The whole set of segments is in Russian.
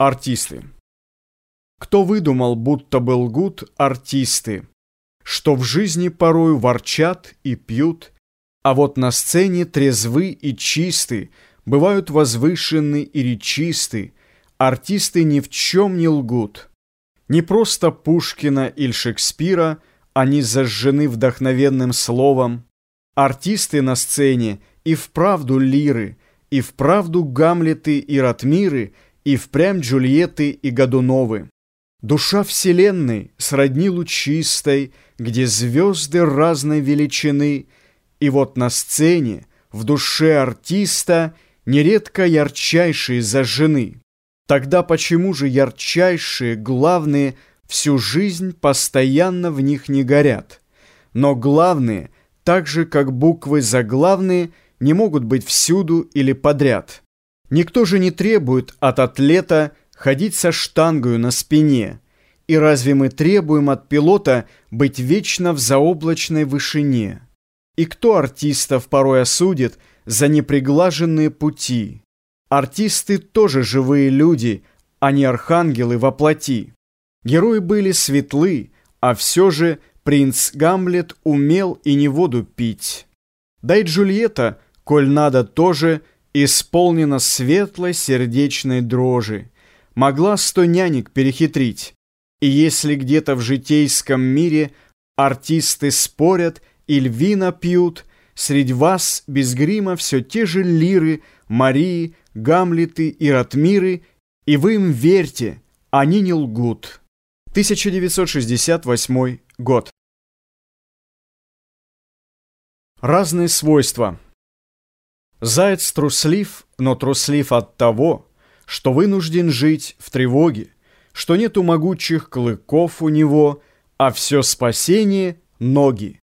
Артисты. Кто выдумал, будто был гуд, артисты, Что в жизни порою ворчат и пьют, А вот на сцене трезвы и чисты, Бывают возвышенны и речисты, Артисты ни в чем не лгут. Не просто Пушкина или Шекспира Они зажжены вдохновенным словом. Артисты на сцене и вправду лиры, И вправду Гамлеты и Ратмиры — и впрямь Джульетты и Годуновы. Душа вселенной сродни лучистой, где звезды разной величины, и вот на сцене, в душе артиста, нередко ярчайшие зажжены. Тогда почему же ярчайшие, главные, всю жизнь постоянно в них не горят? Но главные, так же как буквы заглавные, не могут быть всюду или подряд. Никто же не требует от атлета ходить со штангою на спине. И разве мы требуем от пилота быть вечно в заоблачной вышине? И кто артистов порой осудит за неприглаженные пути? Артисты тоже живые люди, а не архангелы во плоти. Герои были светлы, а все же принц Гамлет умел и не воду пить. Да и Джульетта, коль надо тоже, исполнена светлой сердечной дрожи, могла сто нянек перехитрить. И если где-то в житейском мире артисты спорят и львина пьют, среди вас без грима все те же лиры, Марии, Гамлеты и Ратмиры, и вы им верьте, они не лгут. 1968 год. Разные свойства. Заяц труслив, но труслив от того, что вынужден жить в тревоге, что нету могучих клыков у него, а все спасение — ноги.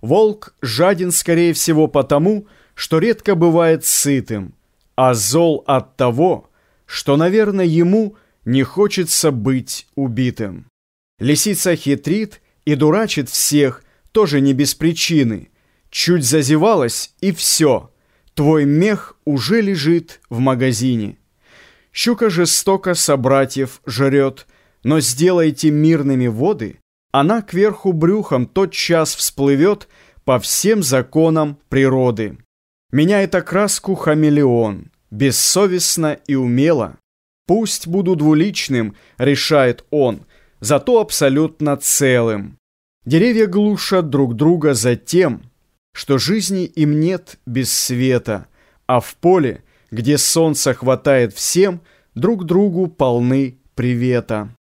Волк жаден, скорее всего, потому, что редко бывает сытым, а зол от того, что, наверное, ему не хочется быть убитым. Лисица хитрит и дурачит всех, тоже не без причины. Чуть зазевалась, и все — Твой мех уже лежит в магазине. Щука жестоко собратьев жрет, но сделайте мирными воды, она кверху брюхом тот час всплывет по всем законам природы. Меняет окраску хамелеон, бессовестно и умело. Пусть буду двуличным, решает он, зато абсолютно целым. Деревья глушат друг друга за тем, что жизни им нет без света, а в поле, где солнца хватает всем, друг другу полны привета.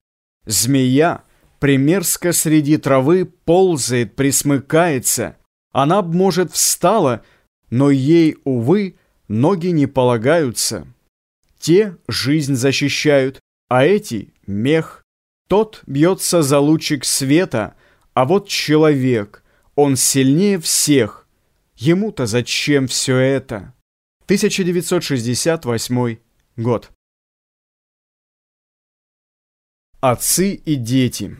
Змея примерзко среди травы ползает, присмыкается. Она б, может, встала, но ей, увы, ноги не полагаются. Те жизнь защищают, а эти — мех. Тот бьется за лучик света, а вот человек, он сильнее всех, Ему-то зачем все это? 1968 год. Отцы и дети.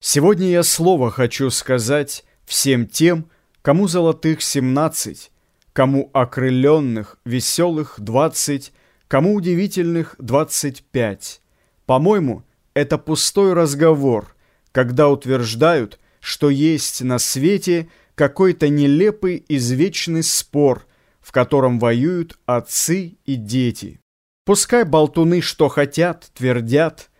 Сегодня я слово хочу сказать всем тем, кому золотых семнадцать, кому окрыленных, веселых двадцать, кому удивительных двадцать пять. По-моему, это пустой разговор, когда утверждают, что есть на свете – какой-то нелепый извечный спор, в котором воюют отцы и дети. Пускай болтуны что хотят, твердят,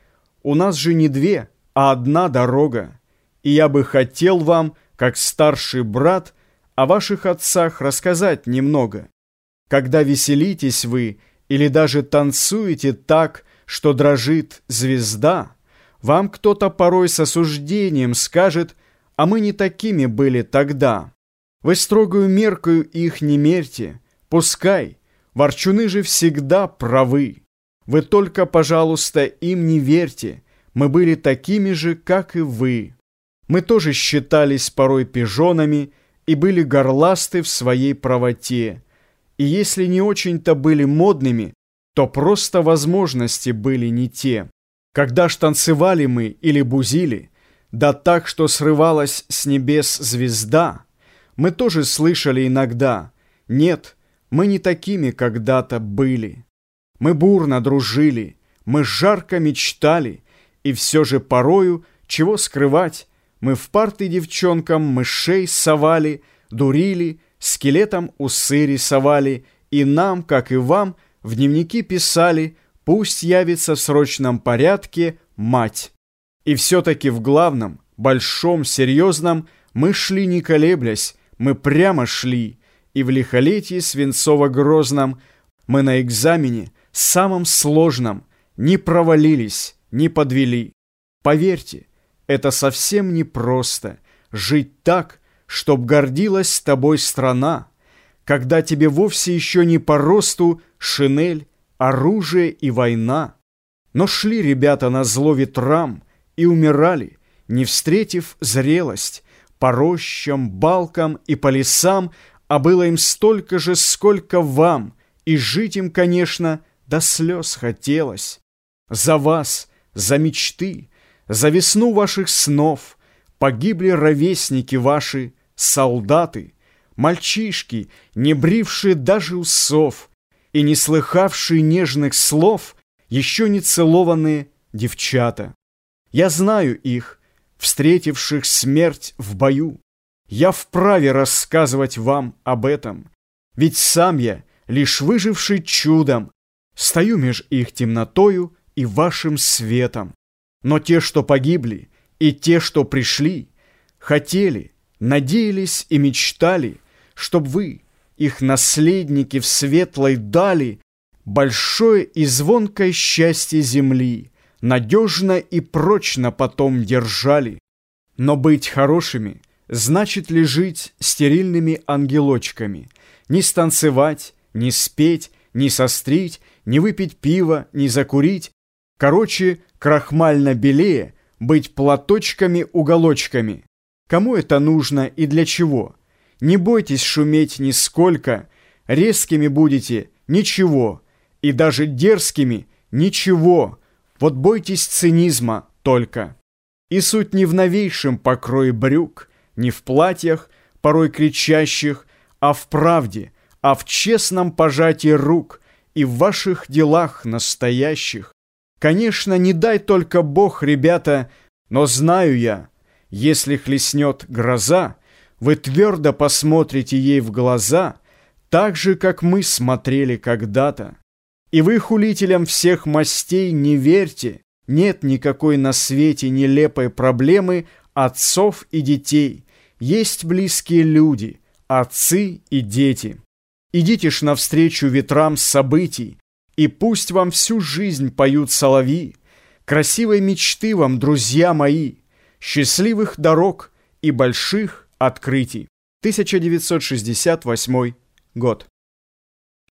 у нас же не две, а одна дорога, и я бы хотел вам, как старший брат, о ваших отцах рассказать немного. Когда веселитесь вы или даже танцуете так, что дрожит звезда, вам кто-то порой с осуждением скажет – а мы не такими были тогда. Вы строгую меркою их не мерьте, пускай, ворчуны же всегда правы. Вы только, пожалуйста, им не верьте, мы были такими же, как и вы. Мы тоже считались порой пижонами и были горласты в своей правоте. И если не очень-то были модными, то просто возможности были не те. Когда ж танцевали мы или бузили – да так, что срывалась с небес звезда, мы тоже слышали иногда. Нет, мы не такими когда-то были. Мы бурно дружили, мы жарко мечтали, и все же порою, чего скрывать, мы в парты девчонкам мышей совали, дурили, скелетом усы рисовали, и нам, как и вам, в дневники писали, пусть явится в срочном порядке мать. И все-таки в главном, большом, серьезном мы шли не колеблясь, мы прямо шли, и в лихолетии свинцово-грозном мы на экзамене, самом сложном, не провалились, не подвели. Поверьте, это совсем непросто жить так, чтоб гордилась тобой страна, когда тебе вовсе еще не по росту шинель, оружие и война. Но шли ребята на зло ветрам и умирали, не встретив зрелость, по рощам, балкам и по лесам, а было им столько же, сколько вам, и жить им, конечно, до слез хотелось. За вас, за мечты, за весну ваших снов Погибли ровесники ваши, солдаты, Мальчишки, не брившие даже усов И не слыхавшие нежных слов, Еще не целованные девчата. Я знаю их, встретивших смерть в бою. Я вправе рассказывать вам об этом, Ведь сам я, лишь выживший чудом, Стою меж их темнотою и вашим светом. Но те, что погибли, и те, что пришли, хотели, надеялись и мечтали, чтоб вы, их наследники в светлой дали, большое и звонкое счастье земли, надежно и прочно потом держали. Но быть хорошими значит ли жить стерильными ангелочками, не станцевать, не спеть, не сострить, не выпить пива, не закурить, Короче, крахмально белее быть платочками-уголочками. Кому это нужно и для чего? Не бойтесь шуметь нисколько, резкими будете – ничего, и даже дерзкими – ничего. Вот бойтесь цинизма только. И суть не в новейшем покрое брюк, не в платьях, порой кричащих, а в правде, а в честном пожатии рук и в ваших делах настоящих. Конечно, не дай только Бог, ребята, но знаю я, если хлестнет гроза, вы твердо посмотрите ей в глаза, так же, как мы смотрели когда-то. И вы хулителям всех мастей не верьте, нет никакой на свете нелепой проблемы отцов и детей. Есть близкие люди, отцы и дети. Идите ж навстречу ветрам событий, и пусть вам всю жизнь поют соловьи, Красивой мечты вам, друзья мои, Счастливых дорог и больших открытий. 1968 год.